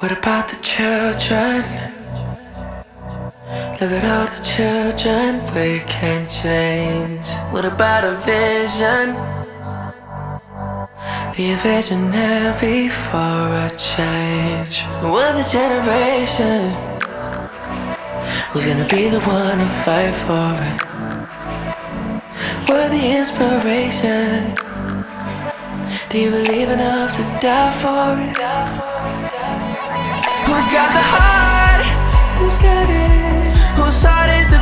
What about the children? Look at all the children we can change. What about a vision? Be a visionary for a change. We're the generation who's gonna be the one to fight for it. We're the inspiration. Do you believe enough to die for it? Who's got the heart? Who's got it? Whose heart is the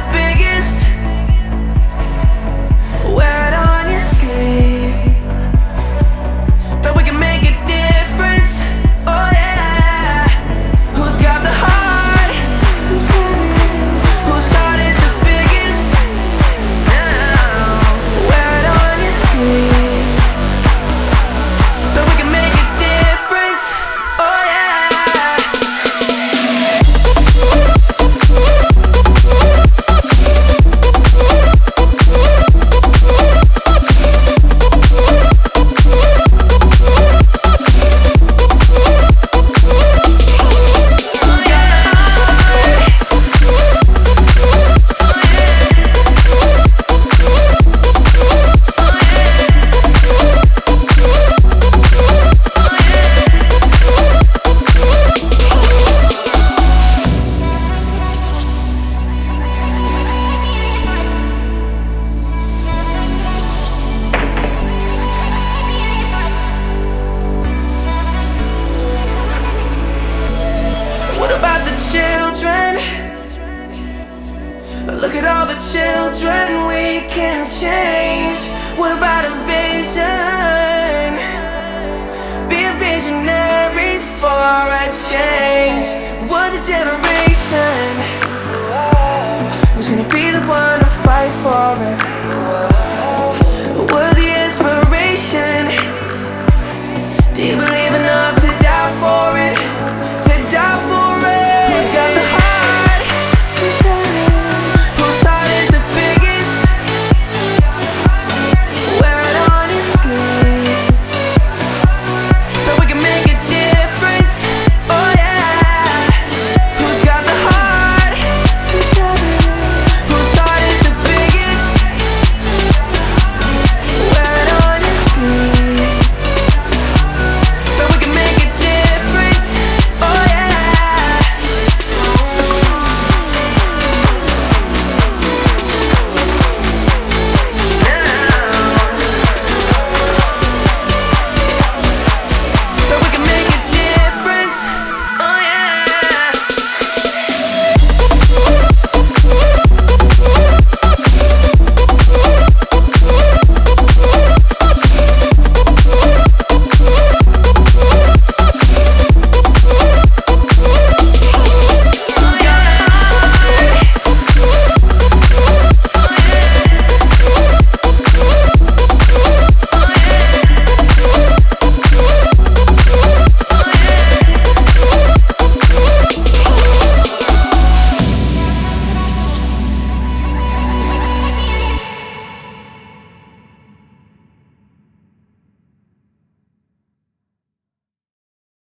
children? Look at all the children we can change. What about a vision? Be a visionary for a change. What a generation.